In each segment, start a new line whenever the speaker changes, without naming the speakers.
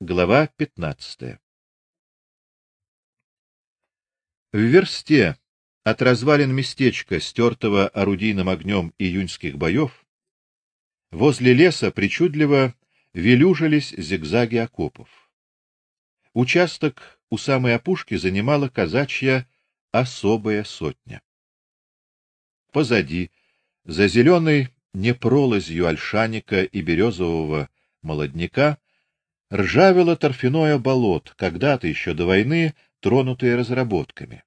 Глава 15. В версте от развалин местечка, стертого орудийным огнем июньских боев, возле леса причудливо велюжились зигзаги окопов. Участок у самой опушки занимала казачья особая сотня. Позади, за зеленой непролазью ольшаника и березового молодняка, ржавело торфяное болото, когда-то еще до войны тронутое разработками.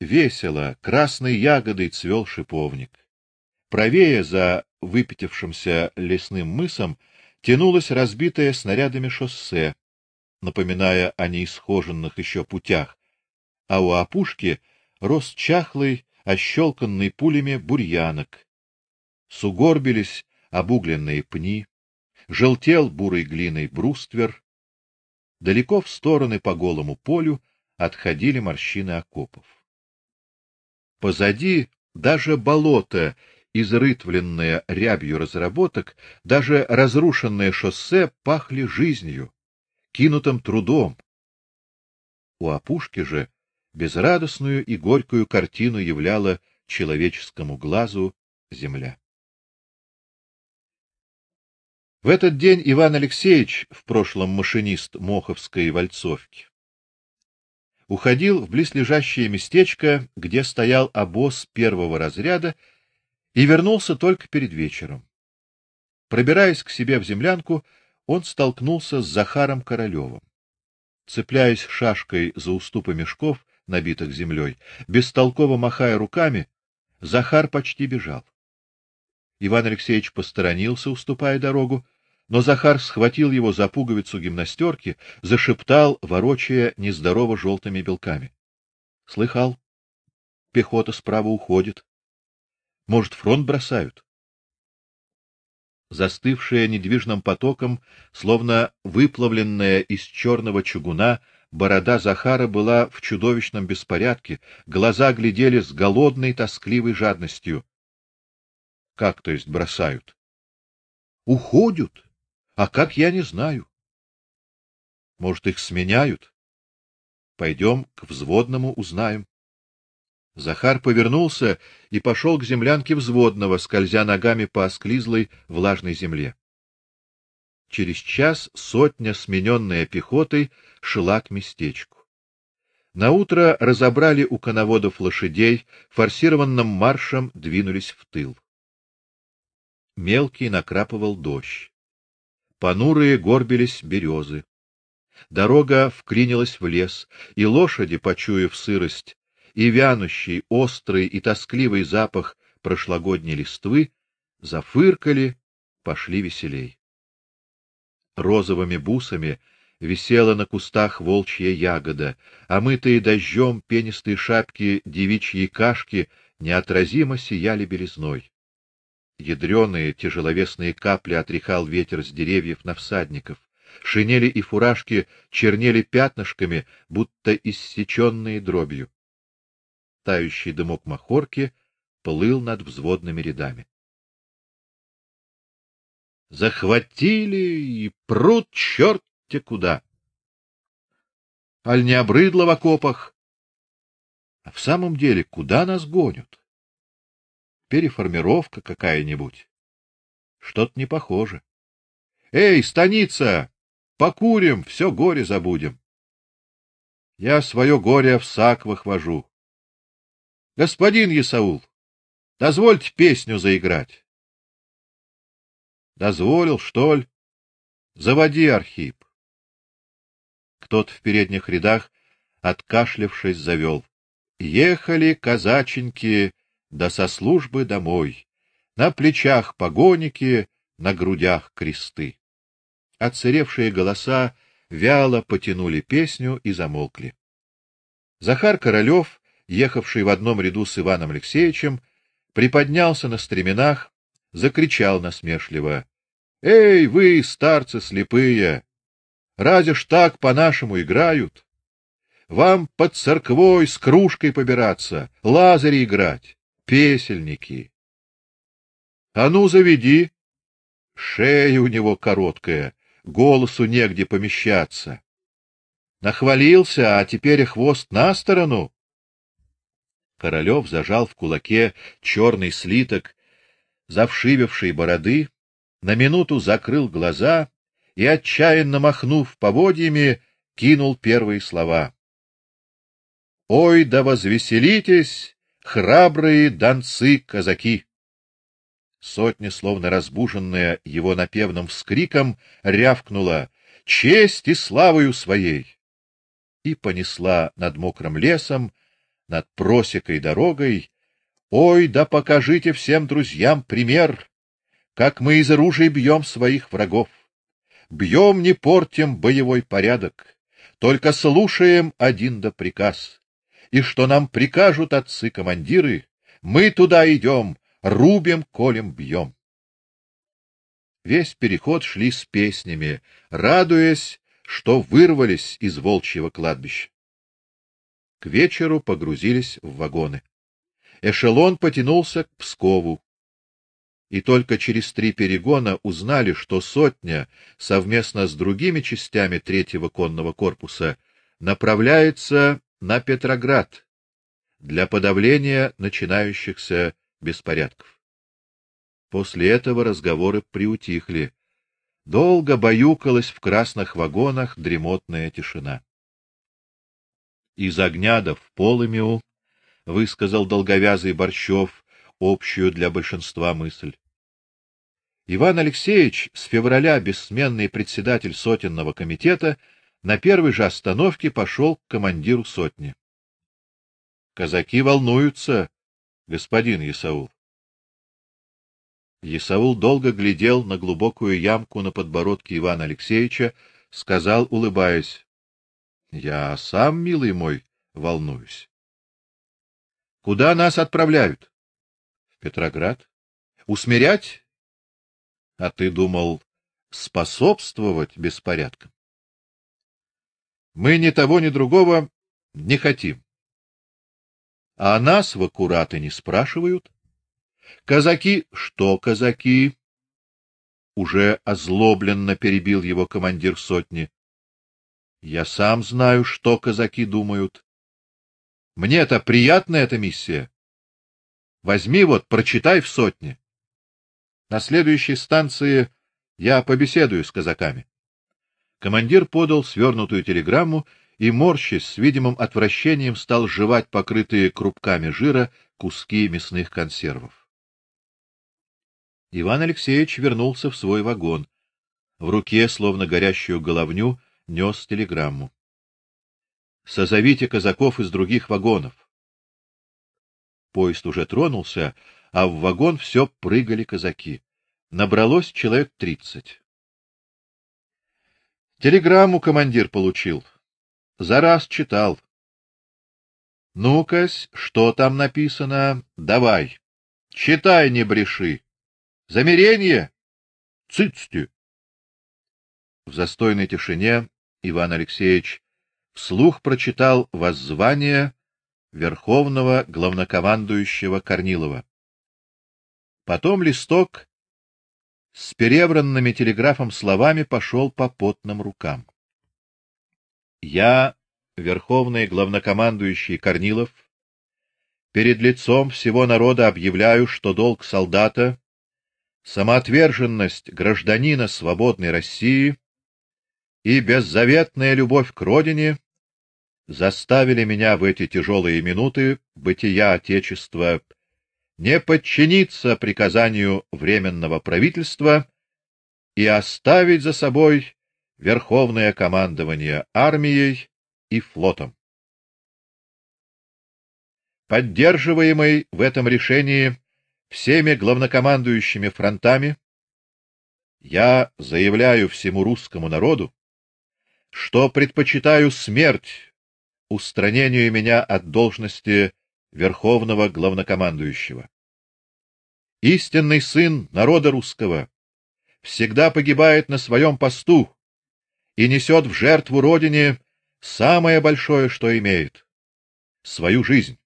Весело, красной ягодой цвел шиповник. Правее за выпятившимся лесным мысом тянулось разбитое снарядами шоссе, напоминая о неисхоженных еще путях, а у опушки рос чахлый, ощелканный пулями бурьянок. Сугорбились обугленные пни, желтел бурой глиной бруствер. Далеко в стороны по голому полю отходили морщины окопов. Позади даже болото, изрытвленное рябью разработок, даже разрушенное шоссе пахли жизнью, кинутым трудом. У опушки же безрадостную и горькую картину являла человеческому глазу земля. В этот день Иван Алексеевич, в прошлом машинист Моховской вальцовки, уходил в близлежащее местечко, где стоял обоз первого разряда, и вернулся только перед вечером. Пробираясь к себе в землянку, он столкнулся с Захаром Королевым. Цепляясь шашкой за уступы мешков, набитых землей, бестолково махая руками, Захар почти бежал. Иван Алексеевич посторонился, уступая дорогу, но Захар схватил его за пуговицу гимнастерки, зашептал, ворочая нездорово желтыми белками. Слыхал? Пехота справа уходит. Может, фронт бросают? Застывшая недвижным потоком, словно выплавленная из черного чугуна, борода Захара была в чудовищном беспорядке, глаза глядели с голодной, тоскливой жадностью. Как, то есть, бросают? Уходят. А как я не знаю. Может, их сменяют? Пойдем к взводному узнаем. Захар повернулся и пошел к землянке взводного, скользя ногами по осклизлой влажной земле. Через час сотня, смененная пехотой, шла к местечку. На утро разобрали у коноводов лошадей, форсированным маршем двинулись в тыл. Мелкий накрапывал дождь. Понурые горбились березы. Дорога вклинилась в лес, и лошади, почуяв сырость и вянущий, острый и тоскливый запах прошлогодней листвы, зафыркали, пошли веселей. Розовыми бусами висела на кустах волчья ягода, а мытые дождем пенистые шапки девичьей кашки неотразимо сияли белизной. Ядреные тяжеловесные капли отряхал ветер с деревьев на всадников. Шинели и фуражки чернели пятнышками, будто иссеченные дробью. Тающий дымок махорки плыл над взводными рядами. Захватили и прут черт-те куда. Аль не обрыдло в окопах. А в самом деле, куда нас гонят? Переформировка какая-нибудь. Что-то не похоже. Эй, станица, покурим, все горе забудем. Я свое горе в сак выхвожу. Господин Исаул, дозвольте песню заиграть. Дозволил, что ли? Заводи, Архип. Кто-то в передних рядах, откашлявшись, завел. Ехали казаченьки да со службы домой. На плечах погоники, на грудях кресты. Отсыревшие голоса вяло потянули песню и замолкли. Захар Королёв, ехавший в одном ряду с Иваном Алексеевичем, приподнялся на стременах, закричал насмешливо: "Эй, вы, старцы слепые! Разве ж так по-нашему играют? Вам под церквой с кружкой побираться, лазари играть песельники. А ну заведи. Шея у него короткая, голосу негде помещаться. Нахвалился, а теперь хвост на сторону. Королев зажал в кулаке черный слиток завшивевшей бороды, на минуту закрыл глаза и отчаянно махнув поводьями, кинул первые слова. Ой, да возвеселитесь, храбрые донцы-казаки! Сотня, словно разбуженная его напевным вскриком, рявкнула: "Честь и славою своей!" и понесла над мокрым лесом, над просекой дорогой. Ой, да покажите всем друзьям пример, как мы из оружия бьем своих врагов. Бьем, не портим боевой порядок, только слушаем один да приказ. И что нам прикажут отцы-командиры, мы туда идем, рубим, колем, бьем. Весь переход шли с песнями, радуясь, что вырвались из волчьего кладбища. К вечеру погрузились в вагоны. Эшелон потянулся к Пскову. И только через три перегона узнали, что сотня совместно с другими частями третьего конного корпуса направляется на Петроград для подавления начинающихся беспорядков. После этого разговоры приутихли. Долго баюкалась в красных вагонах дремотная тишина. Из огня в полымю высказал долговязый Борщев общую для большинства мысль. Иван Алексеевич, с февраля бессменный председатель сотенного комитета, на первой же остановке пошел к командиру сотни. Казаки волнуются, господин Исаул. Исаул долго глядел на глубокую ямку на подбородке Ивана Алексеевича, сказал, улыбаясь: "Я сам, милый мой, волнуюсь. Куда нас отправляют? В Петроград. Усмирять? А ты думал способствовать беспорядкам? Мы ни того, ни другого не хотим. А нас в аккураты не спрашивают. Казаки, что казаки? Уже озлобленно перебил его командир сотни. Я сам знаю, что казаки думают. Мне-то приятна эта миссия. Возьми вот, прочитай в сотне. На следующей станции я побеседую с казаками. Командир подал свернутую телеграмму и морщась с видимым отвращением стал жевать покрытые крупками жира куски мясных консервов. Иван Алексеевич вернулся в свой вагон. В руке, словно горящую головню, нёс телеграмму. Созовите казаков из других вагонов. Поезд уже тронулся, а в вагон все прыгали казаки. Набралось человек тридцать. Телеграмму командир получил. За раз читал. Ну-ка, что там написано? Давай. Читай, не бреши. Замерение? Цыцти. В застойной тишине Иван Алексеевич вслух прочитал воззвание верховного главнокомандующего Корнилова. Потом листок с перевранными телеграфом словами пошел по потным рукам. Я, верховный главнокомандующий Корнилов, перед лицом всего народа объявляю, что долг солдата, самоотверженность гражданина свободной России и беззаветная любовь к родине заставили меня в эти тяжелые минуты бытия отечества не подчиниться приказанию временного правительства и оставить за собой верховное командование армией и флотом. Поддерживаемый в этом решении всеми главнокомандующими фронтами, я заявляю всему русскому народу, что предпочитаю смерть устранению меня от должности верховного главнокомандующего. Истинный сын народа русского всегда погибает на своем посту и несет в жертву родине самое большое, что имеет свою жизнь.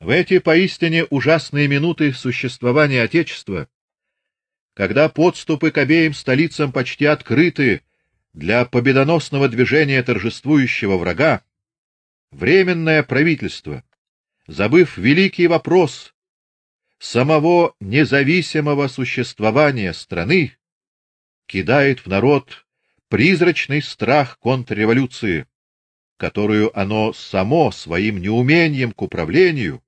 В эти поистине ужасные минуты существования отечества когда подступы к обеим столицам почти открыты для победоносного движения торжествующего врага, временное правительство, забыв великий вопрос самого независимого существования страны, кидает в народ призрачный страх контрреволюции, которую оно само своим неумением к управлению,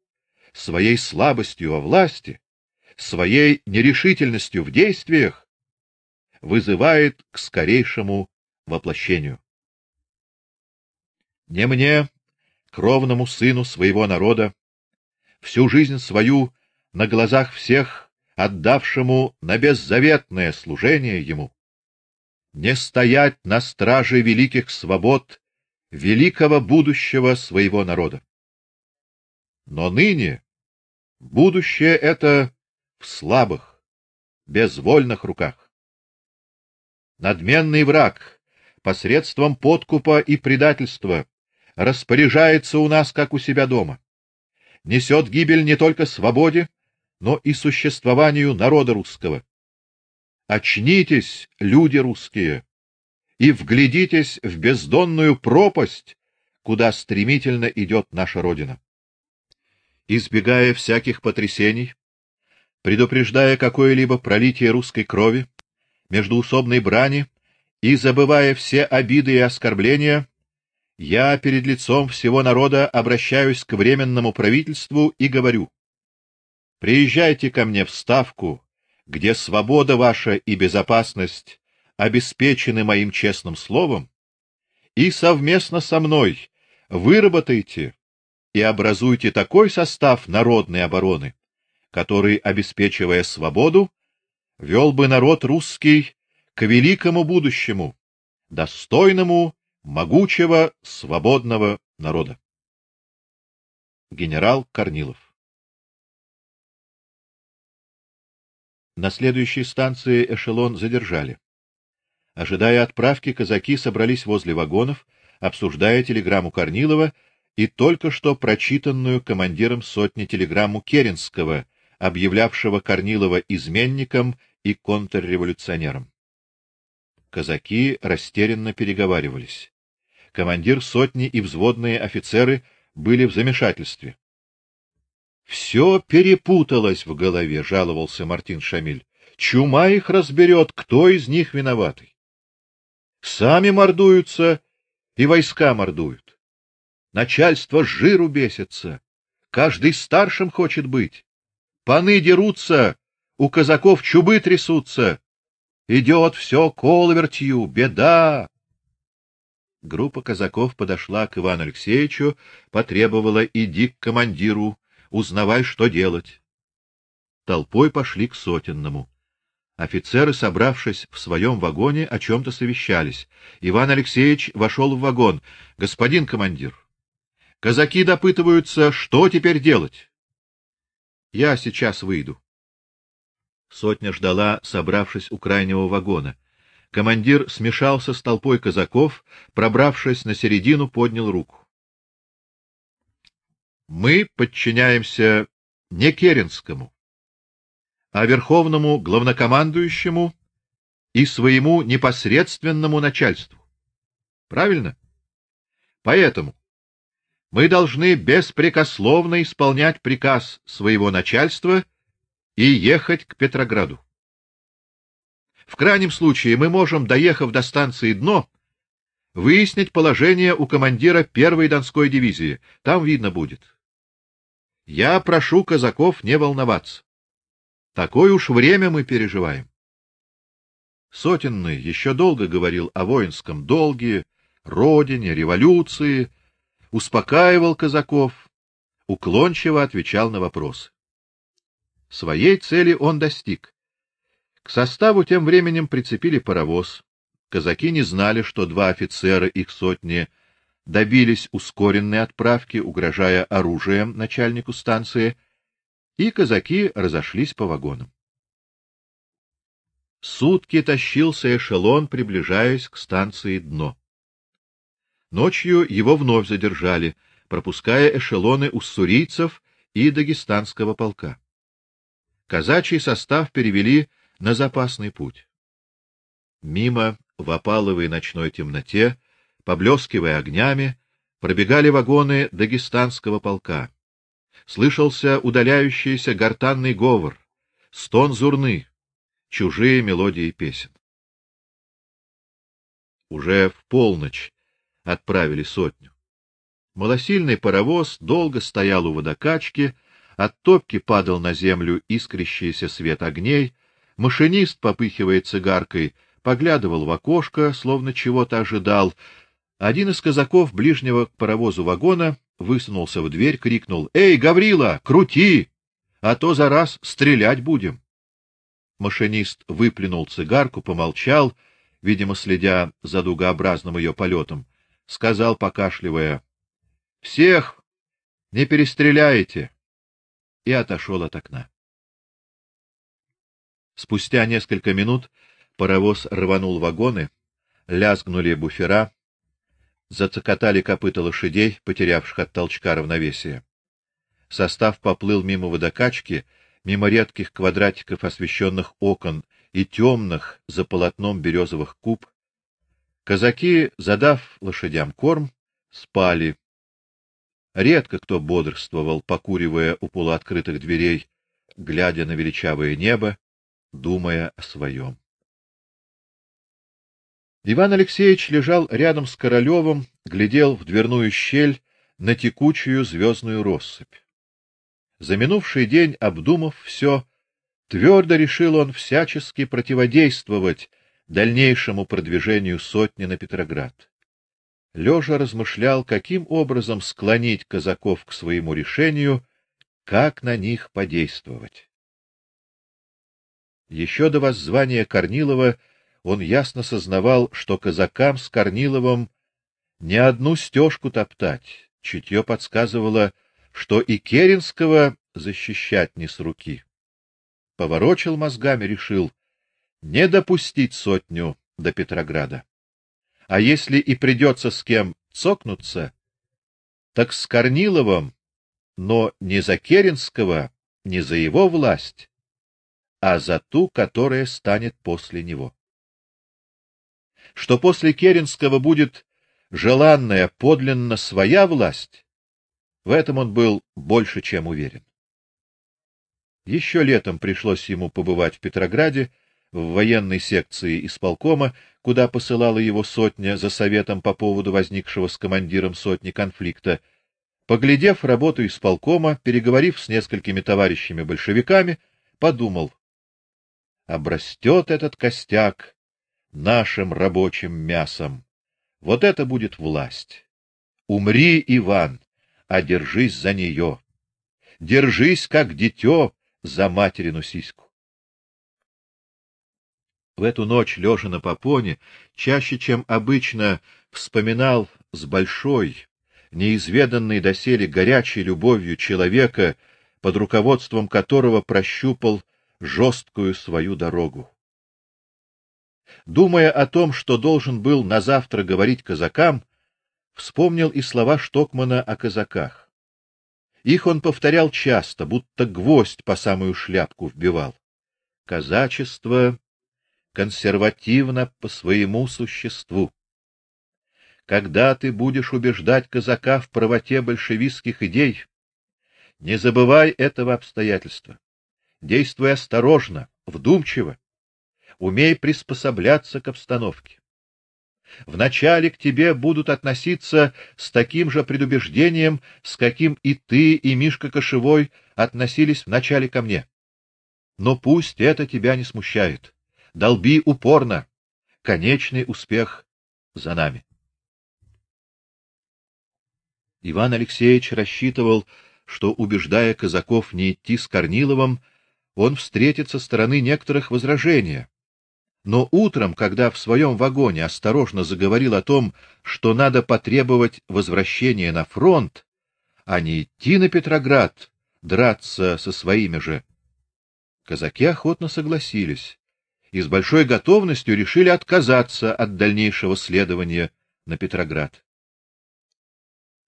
своей слабостью во власти, своей нерешительностью в действиях вызывает к скорейшему воплощению. Не мне, кровному сыну своего народа, всю жизнь свою на глазах всех отдавшему на беззаветное служение ему, не стоять на страже великих свобод великого будущего своего народа. Но ныне будущее это в слабых, безвольных руках. Надменный враг посредством подкупа и предательства распоряжается у нас как у себя дома. Несет гибель не только свободе, но и существованию народа русского. Очнитесь, люди русские, и вглядитесь в бездонную пропасть, куда стремительно идет наша родина. Избегая всяких потрясений, предупреждая какое-либо пролитие русской крови, междуусобной брани и забывая все обиды и оскорбления, я перед лицом всего народа обращаюсь к временному правительству и говорю: Приезжайте ко мне в Ставку, где свобода ваша и безопасность обеспечены моим честным словом, и совместно со мной выработайте и образуйте такой состав народной обороны, который, обеспечивая свободу, вел бы народ русский к великому будущему, достойному могучего свободного народа. Генерал Корнилов На следующей станции эшелон задержали. Ожидая отправки, казаки собрались возле вагонов, обсуждая телеграмму Корнилова и только что прочитанную командиром сотни телеграмму Керенского, объявлявшего Корнилова изменником и контрреволюционером. Казаки растерянно переговаривались. Командир сотни и взводные офицеры были в замешательстве. Все перепуталось в голове, жаловался Мартин Шамиль. Чума их разберет, кто из них виноватый. Сами мордуются и войска мордуют. Начальство жиру бесится. Каждый старшим хочет быть. Паны дерутся, у казаков чубы трясутся. Идет все колвертью, беда. Группа казаков подошла к Ивану Алексеевичу, потребовала иди к командиру, узнавай, что делать. Толпой пошли к сотенному. Офицеры, собравшись в своем вагоне, о чем то совещались. Иван Алексеевич вошел в вагон. Господин командир, казаки допытываются, что теперь делать. Я сейчас выйду. Сотня ждала, собравшись у крайнего вагона. Командир смешался с толпой казаков, пробравшись на середину, поднял руку. Мы подчиняемся не Керенскому, а верховному главнокомандующему и своему непосредственному начальству. Правильно? Поэтому мы должны беспрекословно исполнять приказ своего начальства и ехать к Петрограду. В крайнем случае мы можем, доехав до станции Дно, выяснить положение у командира первой Донской дивизии. Там видно будет. Я прошу казаков не волноваться. Такое уж время мы переживаем. Сотенный еще долго говорил о воинском долге, родине, революции, успокаивал казаков, уклончиво отвечал на вопросы. Своей цели он достиг. К составу тем временем прицепили паровоз. Казаки не знали, что два офицера их сотни добились ускоренной отправки, угрожая оружием начальнику станции, и казаки разошлись по вагонам. Сутки тащился эшелон, приближаясь к станции Дно. Ночью его вновь задержали, пропуская эшелоны уссурийцев и дагестанского полка. Казачий состав перевели на запасный путь. Мимо в опаловой ночной темноте, поблескивая огнями, пробегали вагоны дагестанского полка. Слышался удаляющийся гортанный говор, стон зурны, чужие мелодии песен. Уже в полночь отправили сотню. Малосильный паровоз долго стоял у водокачки, от топки падал на землю искрящийся свет огней, машинист, попыхивая цигаркой, поглядывал в окошко, словно чего-то ожидал. Один из казаков ближнего к паровозу вагона высунулся в дверь, крикнул: "Эй, Гаврила, крути, а то за раз стрелять будем". Машинист выплюнул цигарку, помолчал, видимо, следя за дугообразным ее полетом, сказал, покашливая: всех не перестреляете. И отошел от окна. Спустя несколько минут паровоз рванул вагоны, лязгнули буфера, зацокотали копыта лошадей, потерявших от толчка равновесие. Состав поплыл мимо водокачки, мимо редких квадратиков освещенных окон и темных за полотном березовых куб. Казаки, задав лошадям корм, спали, Редко кто бодрствовал, покуривая у полуоткрытых дверей, глядя на величавое небо, думая о своем. Иван Алексеевич лежал рядом с Королевым, глядел в дверную щель на текучую звездную россыпь. За минувший день, обдумав все, твердо решил он всячески противодействовать дальнейшему продвижению сотни на Петроград лежа размышлял, каким образом склонить казаков к своему решению, как на них подействовать. Еще до воззвания Корнилова он ясно сознавал, что казакам с Корниловым не одну стежку топтать. Чутье подсказывало, что и Керенского защищать не с руки. Поворочил мозгами, решил не допустить сотню до Петрограда. А если и придется с кем цокнуться, так с Корниловым, но не за Керенского, не за его власть, а за ту, которая станет после него. Что после Керенского будет желанная, подлинно своя власть, в этом он был больше чем уверен. Еще летом пришлось ему побывать в Петрограде, в военной секции исполкома, куда посылала его сотня за советом по поводу возникшего с командиром сотни конфликта. Поглядев работу исполкома, переговорив с несколькими товарищами-большевиками, подумал: обрастет этот костяк нашим рабочим мясом. Вот это будет власть. Умри, Иван, а держись за нее. Держись как дитё за материну сиську. В эту ночь, лежа на попоне, чаще, чем обычно, вспоминал с большой, неизведанной доселе горячей любовью человека, под руководством которого прощупал жесткую свою дорогу. Думая о том, что должен был на завтра говорить казакам, вспомнил и слова Штокмана о казаках. Их он повторял часто, будто гвоздь по самую шляпку вбивал. Казачество консервативно по своему существу. Когда ты будешь убеждать казака в правоте большевистских идей, не забывай этого обстоятельства. Действуй осторожно, вдумчиво, умей приспосабляться к обстановке. Вначале к тебе будут относиться с таким же предубеждением, с каким и ты, и Мишка Кошевой относились вначале ко мне. Но пусть это тебя не смущает долби упорно. Конечный успех за нами. Иван Алексеевич рассчитывал, что убеждая казаков не идти с Корниловым, он встретит со стороны некоторых возражения. Но утром, когда в своем вагоне осторожно заговорил о том, что надо потребовать возвращения на фронт, а не идти на Петроград, драться со своими же, казаки охотно согласились и с большой готовностью решили отказаться от дальнейшего следования на Петроград.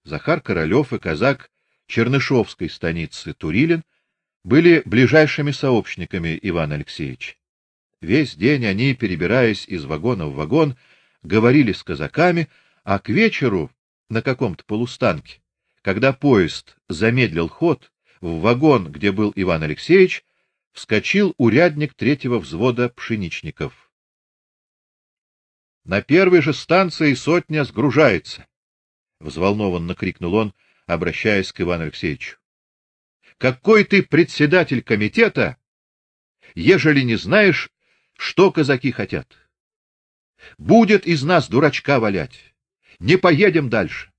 Захар Королёв и казак Чернышовской станицы Турилин были ближайшими сообщниками Ивана Алексеевича. Весь день они, перебираясь из вагона в вагон, говорили с казаками, а к вечеру на каком-то полустанке, когда поезд замедлил ход, в вагон, где был Иван Алексеевич, вскочил урядник третьего взвода пшеничников. На первой же станции сотня сгружается, взволнованно крикнул он, обращаясь к Ивану Алексеевичу. Какой ты председатель комитета, ежели не знаешь, что казаки хотят? Будет из нас дурачка валять. Не поедем дальше.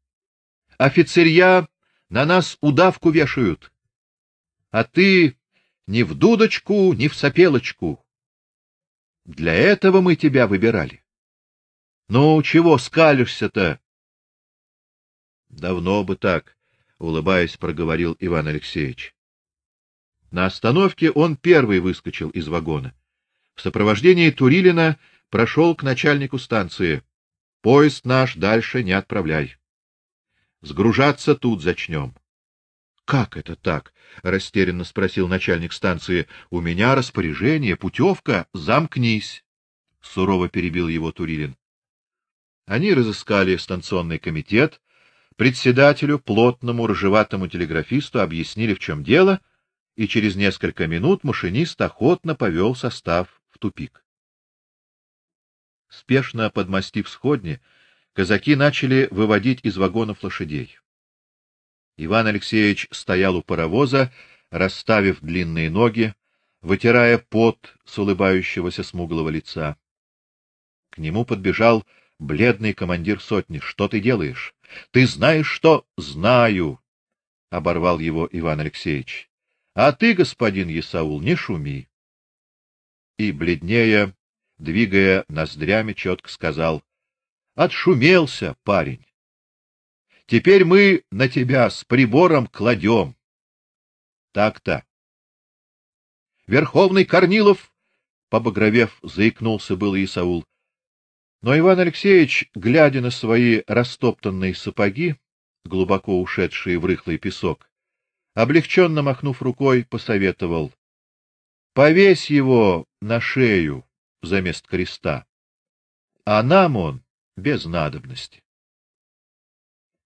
Офицерья на нас удавку вешают. А ты ни в дудочку, ни в сопелочку. Для этого мы тебя выбирали. Ну, чего скалишься-то? Давно бы так, улыбаясь, проговорил Иван Алексеевич. На остановке он первый выскочил из вагона. В сопровождении Турилина прошел к начальнику станции. Поезд наш дальше не отправляй. Сгружаться тут зачнем. — Как это так? — растерянно спросил начальник станции. — У меня распоряжение, путевка, замкнись. Сурово перебил его Турилин. Они разыскали станционный комитет, председателю, плотному рыжеватому телеграфисту объяснили, в чем дело, и через несколько минут машинист охотно повел состав в тупик. Спешно подмастив сходни, казаки начали выводить из вагонов лошадей. Иван Алексеевич стоял у паровоза, расставив длинные ноги, вытирая пот с улыбающегося смуглого лица. К нему подбежал бледный командир сотни. Что ты делаешь? Ты знаешь что? Знаю, оборвал его Иван Алексеевич. А ты, господин Исаул, не шуми. И бледнее, двигая ноздрями, четко сказал: "Отшумелся, парень. Теперь мы на тебя с прибором кладем. Так-то. Верховный Корнилов, побагровев, заикнулся было Исаул. Но Иван Алексеевич, глядя на свои растоптанные сапоги, глубоко ушедшие в рыхлый песок, облегченно махнув рукой, посоветовал: "Повесь его на шею за мест креста. А нам он без надобности".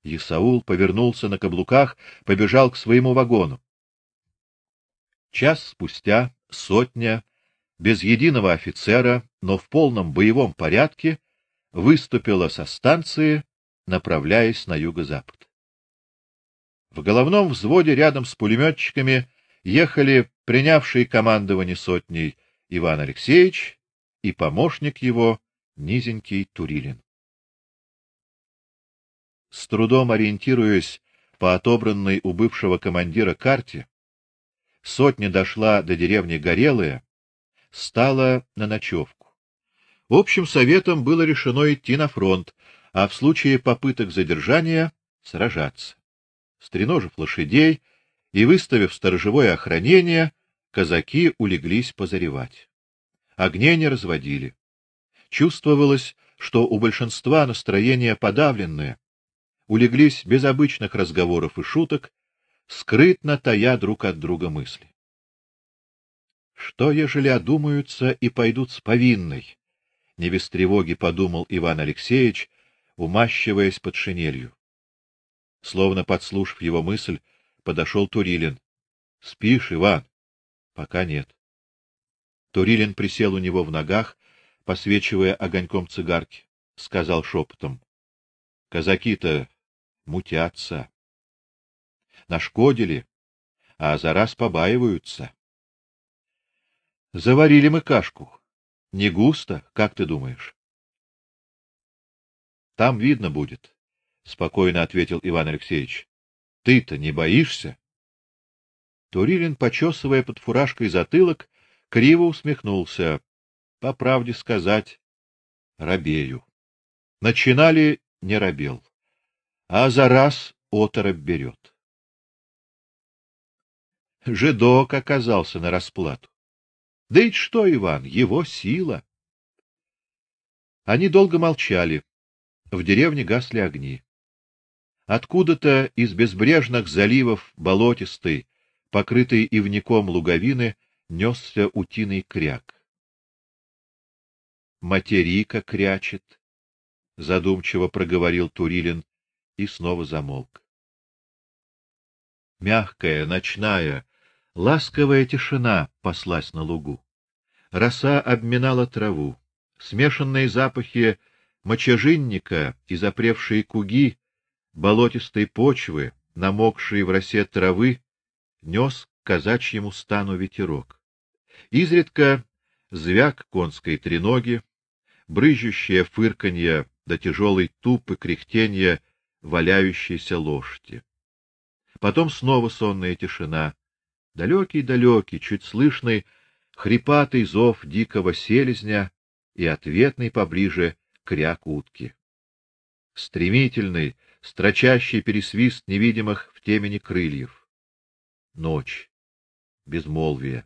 Исаул повернулся на каблуках, побежал к своему вагону. Час спустя сотня без единого офицера, но в полном боевом порядке, выступила со станции, направляясь на юго-запад. В головном взводе рядом с пулеметчиками ехали принявший командование сотней Иван Алексеевич и помощник его низенький Турилин. С трудом ориентируясь по отобранной у бывшего командира карте, сотня дошла до деревни Горелая, стала на ночевку. Общим советом было решено идти на фронт, а в случае попыток задержания сражаться. Стреножив лошадей и выставив сторожевое охранение, казаки улеглись позаревать. Огней не разводили. Чувствовалось, что у большинства настроение подавленное. Улеглись без обычных разговоров и шуток, скрытно тая друг от друга мысли. Что, ежели одумаются и пойдут с повинной? Не без тревоги подумал Иван Алексеевич, умащиваясь под шинелью. Словно подслушав его мысль, подошел Турилин. Спишь, Иван? Пока нет. Турилин присел у него в ногах, посвечивая огоньком цигарки, сказал шепотом. — Казаки-то мутятся. Нашкодили, а за раз побаиваются. Заварили мы кашку. Не густо, как ты думаешь? Там видно будет, спокойно ответил Иван Алексеевич. Ты-то не боишься? Турилин, почесывая под фуражкой затылок, криво усмехнулся. По правде сказать, робею. Начинали не робел, а за раз оторопь берет. Жидок оказался на расплату. Да и что, Иван, его сила. Они долго молчали. В деревне гасли огни. Откуда-то из безбрежных заливов болотистой, покрытой ивняком луговины, несся утиный кряк. материка крячет, задумчиво проговорил Турилин и снова замолк. Мягкая, ночная, ласковая тишина паслась на лугу. Роса обминала траву. Смешанные запахи мочежинника и запревшие куги, болотистой почвы, намокшие в росе травы, нес к казачьему стану ветерок. Изредка звяк конской треноги, брызжущее фырканье да тяжелый туп и кряхтенье валяющейся лошади. Потом снова сонная тишина, далекий-далекий, чуть слышный хрипатый зов дикого селезня и ответный поближе кряк утки. Стремительный, строчащий пересвист невидимых в темени крыльев. Ночь. Безмолвие.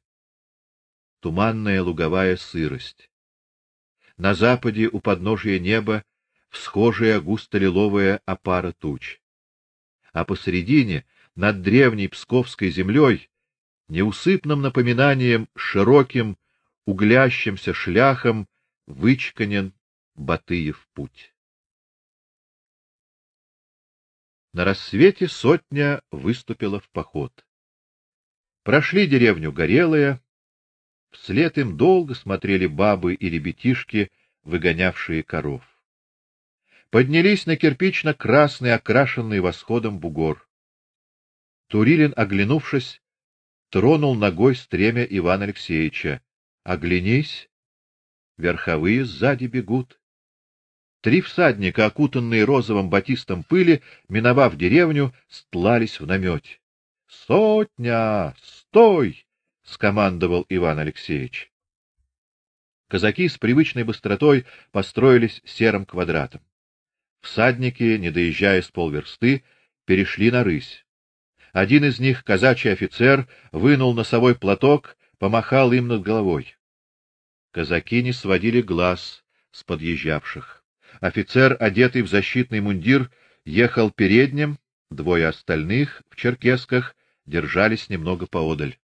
Туманная луговая сырость. На западе у подножия неба всхожая густо-лиловая опара туч. А посередине, над древней псковской землей, неусыпным напоминанием широким углящимся шляхом вычканен Батыев путь. На рассвете сотня выступила в поход. Прошли деревню Горелая, вслед им долго смотрели бабы и ребятишки, выгонявшие коров. Поднялись на кирпично-красный, окрашенный восходом бугор. Турилин, оглянувшись, тронул ногой стремя Ивана Алексеевича. Оглянись, верховые сзади бегут. Три всадника, окутанные розовым батистом пыли, миновав деревню, стлались в намете. Сотня, стой, скомандовал Иван Алексеевич. Казаки с привычной быстротой построились серым квадратом. Всадники, не доезжая с полверсты, перешли на рысь. Один из них, казачий офицер, вынул носовой платок, помахал им над головой. Казаки не сводили глаз с подъезжавших. Офицер, одетый в защитный мундир, ехал передним, двое остальных в черкесках держались немного поодаль.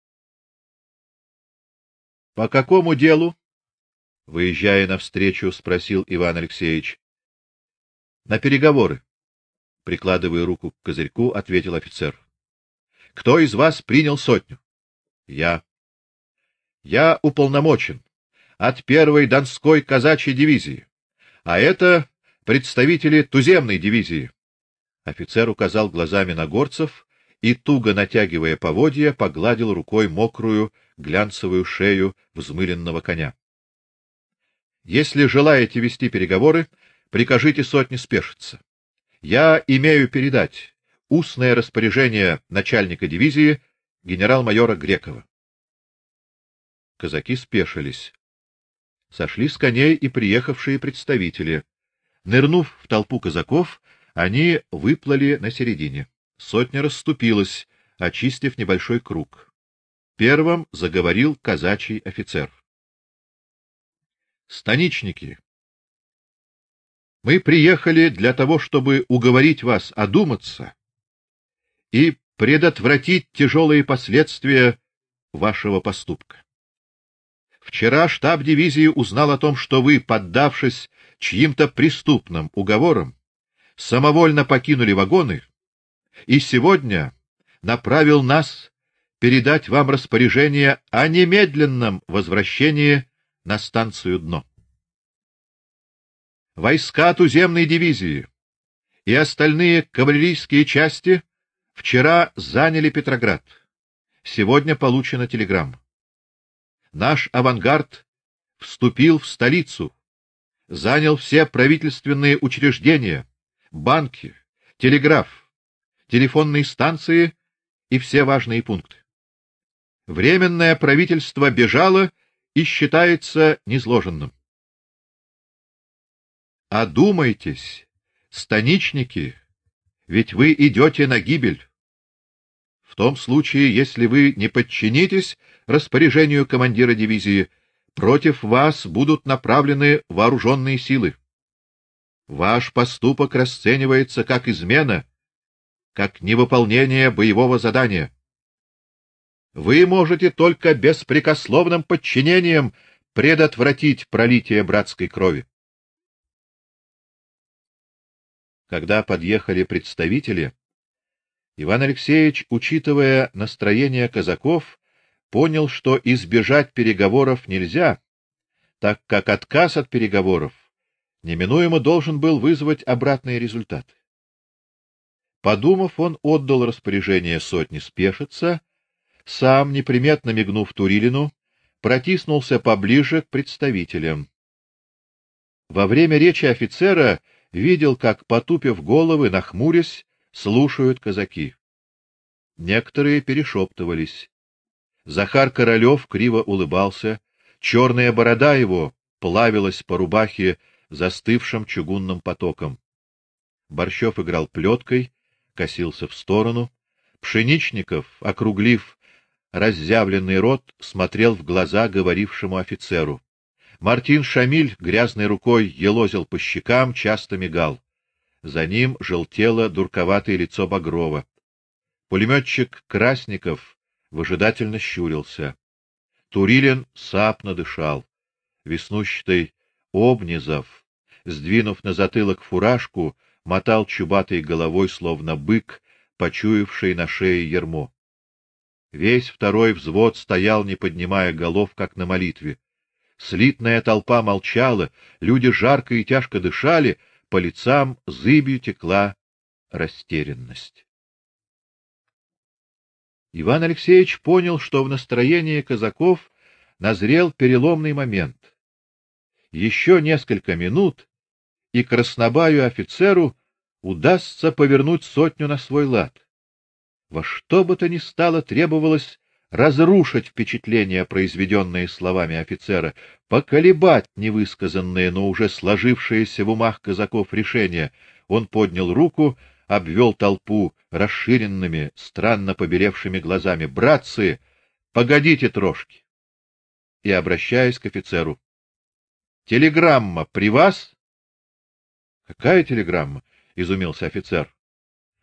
По какому делу? выезжая навстречу, спросил Иван Алексеевич. На переговоры, прикладывая руку к козырьку, ответил офицер. Кто из вас принял сотню? Я. Я уполномочен от первой Донской казачьей дивизии, а это представители туземной дивизии. Офицер указал глазами на горцев и туго натягивая поводья, погладил рукой мокрую глянцевую шею взмыленного коня. Если желаете вести переговоры, прикажите сотне спешиться. Я имею передать устное распоряжение начальника дивизии генерал-майора Грекова. Казаки спешились. Сошли с коней и приехавшие представители. Нырнув в толпу казаков, они выплыли на середине. Сотня расступилась, очистив небольшой круг. Первым заговорил казачий офицер. Станичники, мы приехали для того, чтобы уговорить вас одуматься и предотвратить тяжелые последствия вашего поступка. Вчера штаб дивизии узнал о том, что вы, поддавшись чьим-то преступным уговорам, самовольно покинули вагоны, и сегодня направил нас передать вам распоряжение о немедленном возвращении на станцию Дно. Войска туземной дивизии и остальные кавалерийские части Вчера заняли Петроград. Сегодня получена телеграмма. Наш авангард вступил в столицу, занял все правительственные учреждения, банки, телеграф, телефонные станции и все важные пункты. Временное правительство бежало и считается незложенным. Одумайтесь, станичники, ведь вы идете на гибель. В том случае, если вы не подчинитесь распоряжению командира дивизии, против вас будут направлены вооруженные силы. Ваш поступок расценивается как измена, как невыполнение боевого задания. Вы можете только беспрекословным подчинением предотвратить пролитие братской крови. Когда подъехали представители, Иван Алексеевич, учитывая настроение казаков, понял, что избежать переговоров нельзя, так как отказ от переговоров неминуемо должен был вызвать обратные результаты. Подумав, он отдал распоряжение сотни спешиться, сам, неприметно мигнув Турилину, протиснулся поближе к представителям. Во время речи офицера видел, как потупив головы, нахмурясь, слушают казаки. Некоторые перешептывались. Захар Королёв криво улыбался, черная борода его плавилась по рубахе застывшим чугунным потоком. Борщев играл плеткой, косился в сторону, Пшеничников, округлив разъявленный рот, смотрел в глаза говорившему офицеру. Мартин Шамиль грязной рукой елозил по щекам, часто мигал. За ним желтело дурковатое лицо Багрова. Пулеметчик Красников выжидательно щурился. Турилин сапно дышал. Веснущатый Обнизов, сдвинув на затылок фуражку, мотал чубатой головой, словно бык, почуявший на шее ермо. Весь второй взвод стоял, не поднимая голов, как на молитве. Слитная толпа молчала, люди жарко и тяжко дышали, по лицам зыбью текла растерянность. Иван Алексеевич понял, что в настроении казаков назрел переломный момент. Еще несколько минут, и краснобаю офицеру удастся повернуть сотню на свой лад. Во что бы то ни стало требовалось разрушить впечатление, произведенное словами офицера, поколебать невысказанные, но уже сложившиеся в умах казаков решения. Он поднял руку, обвел толпу расширенными, странно побелевшими глазами: "Братцы, погодите трошки". И обращаясь к офицеру: "Телеграмма при вас?" "Какая телеграмма?" изумился офицер.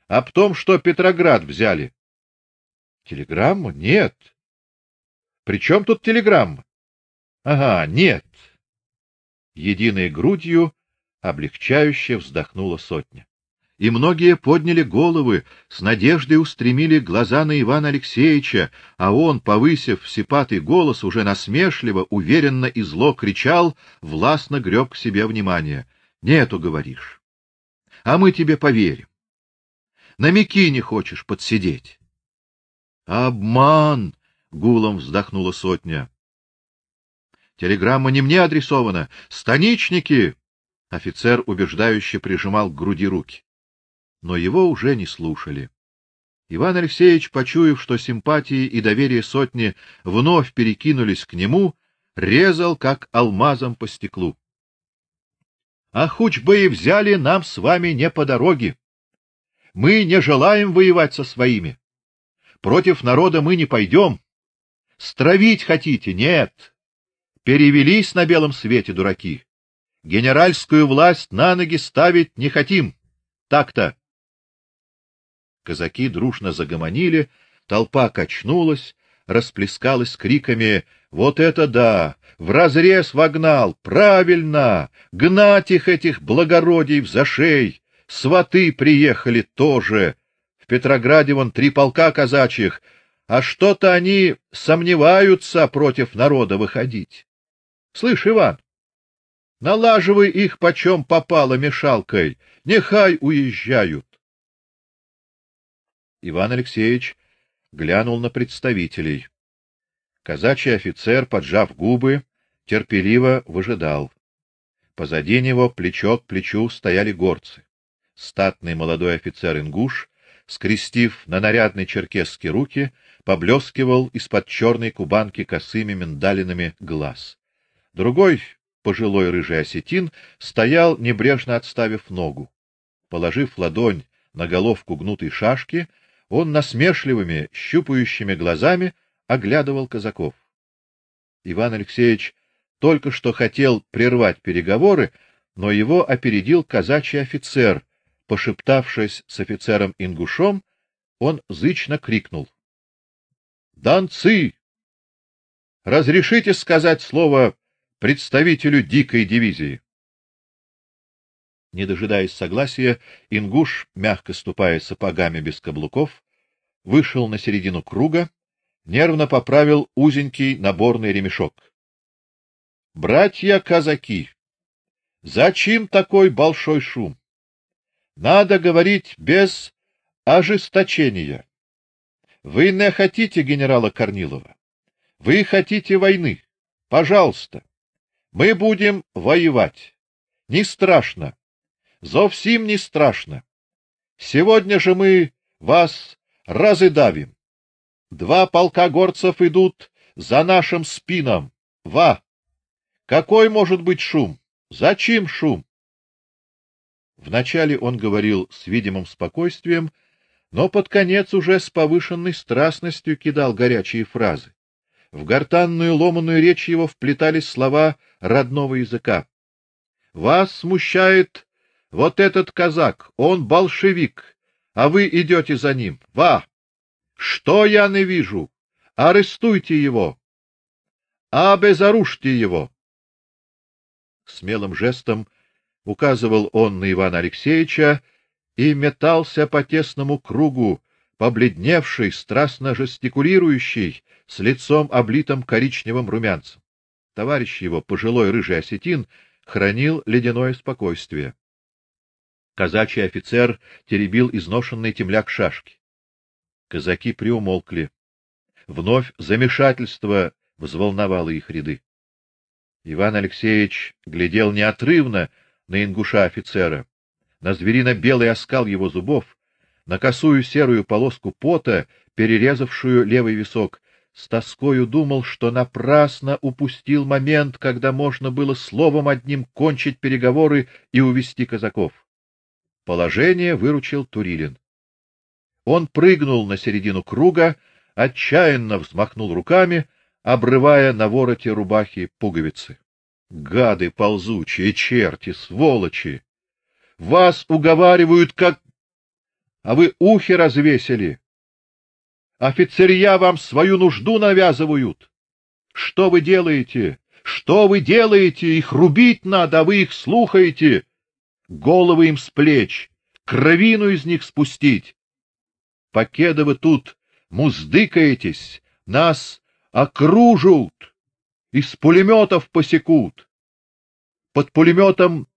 "Об том, что Петроград взяли". Телеграмма? Нет. Причем тут телеграмма? Ага, нет. Единой грудью облегчающе вздохнула сотня. И многие подняли головы, с надеждой устремили глаза на Ивана Алексеевича, а он, повысив сипатый голос, уже насмешливо, уверенно и зло кричал, властно греб к себе внимание. Нету, говоришь. А мы тебе поверим. На мики не хочешь подсидеть. Обман, гулом вздохнула сотня. Телеграмма не мне адресована, станичники. Офицер убеждающе прижимал к груди руки. Но его уже не слушали. Иван Алексеевич, почуяв, что симпатии и доверие сотни вновь перекинулись к нему, резал как алмазом по стеклу. А хуч бы и взяли нам с вами не по дороге. Мы не желаем воевать со своими. Против народа мы не пойдем. Стравить хотите? Нет. Перевелись на белом свете дураки. Генеральскую власть на ноги ставить не хотим. Так-то. Казаки дружно загомонили, толпа качнулась, расплескалась криками: "Вот это да! В разрез вогнал! Правильно! Гнать их этих благородий в зашей! Сваты приехали тоже! Петрограде вон три полка казачьих, а что-то они сомневаются против народа выходить. Слышь, Иван, налаживай их почем попало мешалкой, нехай уезжают. Иван Алексеевич глянул на представителей. Казачий офицер, поджав губы, терпеливо выжидал. Позади него плечо к плечу стояли горцы. Статный молодой офицер ингуш скрестив на нарядной черкеске руки, поблескивал из-под черной кубанки косыми миндалинами глаз. Другой, пожилой рыжий осетин, стоял небрежно отставив ногу. Положив ладонь на головку гнутой шашки, он насмешливыми, щупающими глазами оглядывал казаков. Иван Алексеевич только что хотел прервать переговоры, но его опередил казачий офицер, Пошептавшись с офицером Ингушом, он зычно крикнул: "Донцы! Разрешите сказать слово представителю дикой дивизии. Не дожидаясь согласия, Ингуш, мягко ступая сапогами без каблуков, вышел на середину круга, нервно поправил узенький наборный ремешок. Братья казаки, зачем такой большой шум? Надо говорить без ожесточения. Вы не хотите генерала Корнилова. Вы хотите войны. Пожалуйста. Мы будем воевать. Не страшно. Зовсім не страшно. Сегодня же мы вас разыдавим. Два полка горцев идут за нашим спином. Ва! Какой может быть шум? Зачем шум? Вначале он говорил с видимым спокойствием, но под конец уже с повышенной страстностью кидал горячие фразы. В гортанную ломаную речь его вплетались слова родного языка. Вас смущает вот этот казак, он большевик, а вы идете за ним. Ва! Что я не вижу? Арестуйте его. Обезоружьте его смелым жестом указывал он на Ивана Алексеевича и метался по тесному кругу, побледневший, страстно жестикулирующий, с лицом облитым коричневым румянцем. Товарищ его, пожилой рыжий осетин, хранил ледяное спокойствие. Казачий офицер теребил изношенный темляк шашки. Казаки приумолкли. Вновь замешательство взволновало их ряды. Иван Алексеевич глядел неотрывно на ингуша офицера, на зверино-белый оскал его зубов, на косую серую полоску пота, перерезавшую левый висок, с тоскою думал, что напрасно упустил момент, когда можно было словом одним кончить переговоры и увести казаков. Положение выручил Турилин. Он прыгнул на середину круга, отчаянно взмахнул руками, обрывая на вороте рубахи пуговицы. Гады ползучие, черти, сволочи! Вас уговаривают как а вы ухи развесили. Офицерья вам свою нужду навязывают. Что вы делаете? Что вы делаете? Их рубить надо, а вы их слухаете. Головы им с плеч, кровину из них спустить. Покеда вы тут муздыкаетесь, нас окружут, из пулеметов посекут. Под пулеметом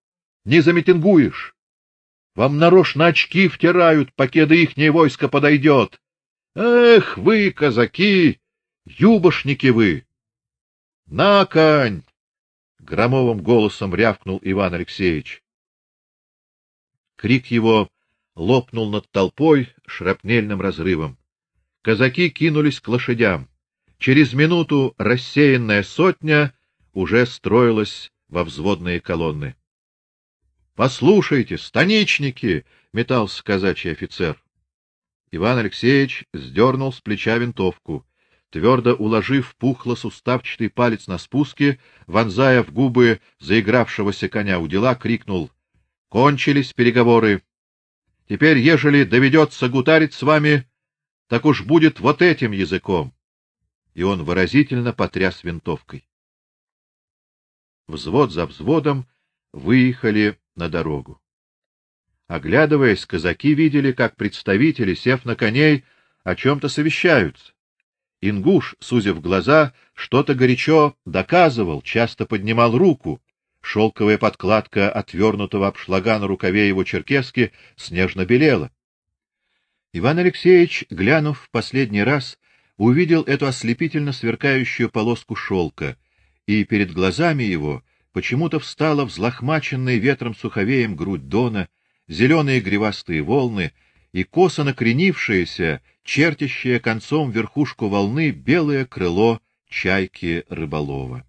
не замитингуешь. Вам нарочно очки втирают, покеда ихнее войско подойдет. Эх, вы, казаки, юбошники вы! На конь! Громовым голосом рявкнул Иван Алексеевич. Крик его лопнул над толпой шрапнельным разрывом. Казаки кинулись к лошадям. Через минуту рассеянная сотня уже строилась во взводные колонны. Послушайте, станичники, метался казачий офицер. Иван Алексеевич сдернул с плеча винтовку, твердо уложив пухло-суставчатый палец на спуске, вонзая в губы заигравшегося коня у дела, крикнул: "Кончились переговоры. Теперь, ежели доведется гутарить с вами, так уж будет вот этим языком и он выразительно потряс винтовкой. Взвод за взводом выехали на дорогу. Оглядываясь, казаки видели, как представители, сев на коней, о чем то совещаются. Ингуш, сузив глаза, что-то горячо доказывал, часто поднимал руку. Шелковая подкладка отвернутого обшлага на рукаве его черкески снежно белела. Иван Алексеевич, глянув в последний раз, увидел эту ослепительно сверкающую полоску шелка, и перед глазами его почему-то встала взлохмаченная ветром суховеем грудь Дона, зеленые гривастые волны и косо накренившееся, чертящее концом верхушку волны белое крыло чайки рыболова.